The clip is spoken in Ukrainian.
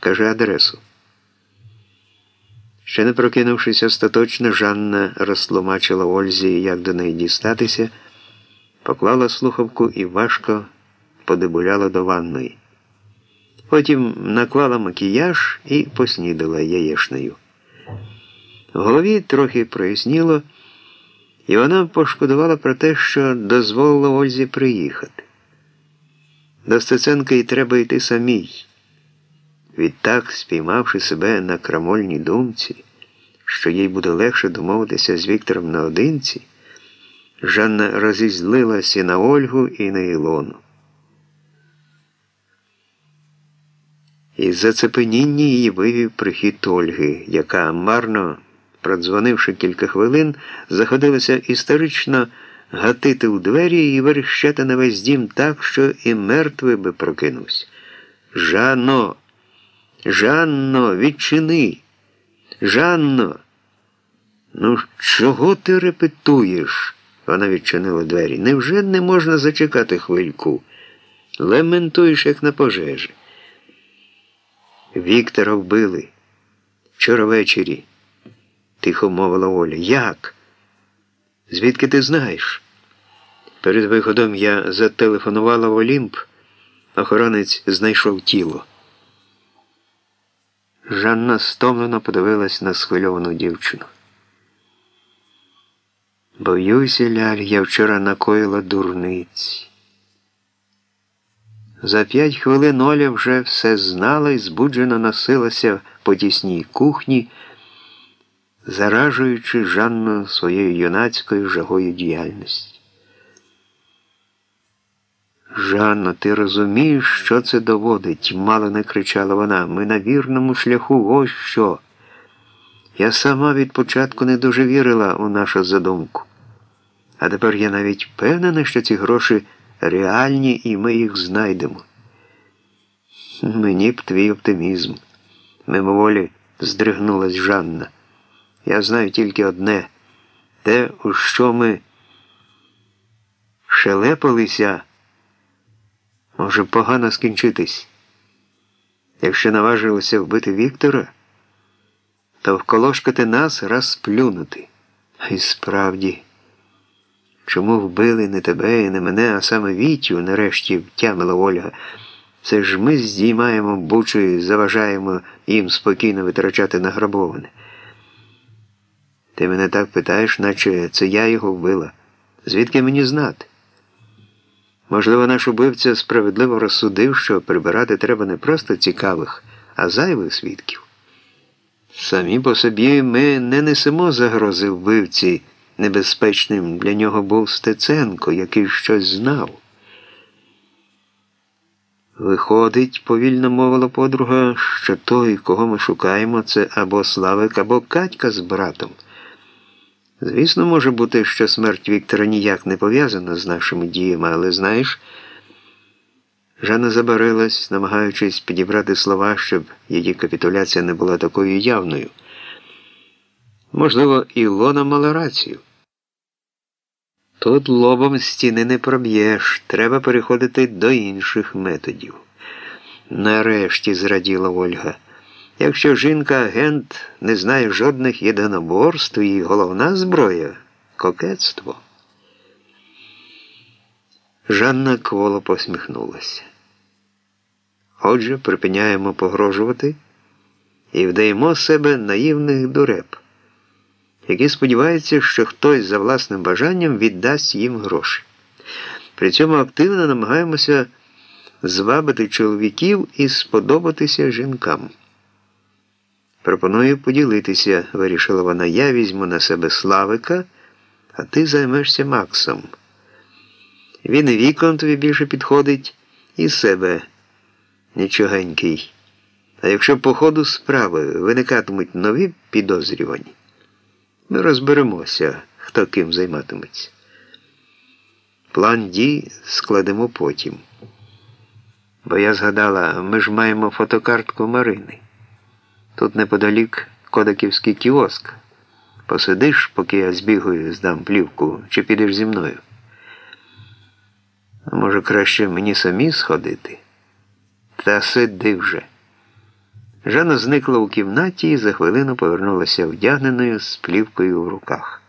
кажи адресу. Ще не прокинувшись остаточно, Жанна розтлумачила Ользі, як до неї дістатися, поклала слухавку і важко подебуляла до ванної. Потім наклала макіяж і поснідала яєшнею. В голові трохи проясніло, і вона пошкодувала про те, що дозволила Ользі приїхати. До Стеценка й треба йти самій. Відтак, спіймавши себе на крамольній думці, що їй буде легше домовитися з Віктором наодинці, Жанна розізлилася на Ольгу і на Ілону. Із зацепеніння її вивів прихід Ольги, яка, марно продзвонивши кілька хвилин, заходилася історично гатити у двері і верещати на весь дім так, що і мертвий би прокинувся. Жанно, Жанно, відчини. Жанно. Ну, чого ти репетуєш? Вона відчинила двері. Невже не можна зачекати хвильку? Лементуєш, як на пожежі. Віктора вбили. Вчора ввечері, тихо мовила Оля. Як? Звідки ти знаєш? Перед виходом я зателефонувала в Олімп, охоронець знайшов тіло. Жанна стомлено подивилась на схвильовану дівчину. Боюся, ляль, я вчора накоїла дурниці. За п'ять хвилин Оля вже все знала і збуджено носилася по тісній кухні, заражуючи Жанну своєю юнацькою жагою діяльності. Жанно, ти розумієш, що це доводить? мало не кричала вона. Ми на вірному шляху ось що. Я сама від початку не дуже вірила у нашу задумку. А тепер я навіть впевнена, що ці гроші реальні і ми їх знайдемо. Мені б твій оптимізм. Мимоволі здригнулась Жанна. Я знаю тільки одне те, у що ми шелепалися, може погано скінчитись. Якщо наважилися вбити Віктора, то вколошкати нас раз плюнути. І справді. Чому вбили не тебе і не мене, а саме Вітю, нарешті втямила Ольга. Це ж ми здіймаємо бучу і заважаємо їм спокійно витрачати награбоване. Ти мене так питаєш, наче це я його вбила. Звідки мені знати? Можливо, наш убивця справедливо розсудив, що прибирати треба не просто цікавих, а зайвих свідків. Самі по собі ми не несемо загрози вбивці. Небезпечним для нього був Стеценко, який щось знав. Виходить, повільно мовила подруга, що той, кого ми шукаємо, це або Славик, або Катька з братом. Звісно, може бути, що смерть Віктора ніяк не пов'язана з нашими діями, але знаєш, Жанна забарилась, намагаючись підібрати слова, щоб її капітуляція не була такою явною. Можливо, Ілона мала рацію. Тут лобом стіни не проб'єш, треба переходити до інших методів. Нарешті зраділа Ольга. Якщо жінка-агент не знає жодних єдиноборств, її головна зброя кокетство. Жанна кволо посміхнулася. Отже, припиняємо погрожувати і вдаємо себе наївних дуреб які сподіваються, що хтось за власним бажанням віддасть їм гроші. При цьому активно намагаємося звабити чоловіків і сподобатися жінкам. Пропоную поділитися, вирішила вона. Я візьму на себе Славика, а ти займешся Максом. Він і віком тобі більше підходить, і себе нічогенький. А якщо по ходу справи виникатимуть нові підозрювані, ми розберемося, хто ким займатиметься. План дій складемо потім. Бо я згадала, ми ж маємо фотокартку Марини. Тут неподалік Кодаківський кіоск. Посидиш, поки я збігаю, здам плівку, чи підеш зі мною. Може, краще мені самі сходити? Та сиди вже. Жанна зникла у кімнаті і за хвилину повернулася вдягненою з плівкою в руках.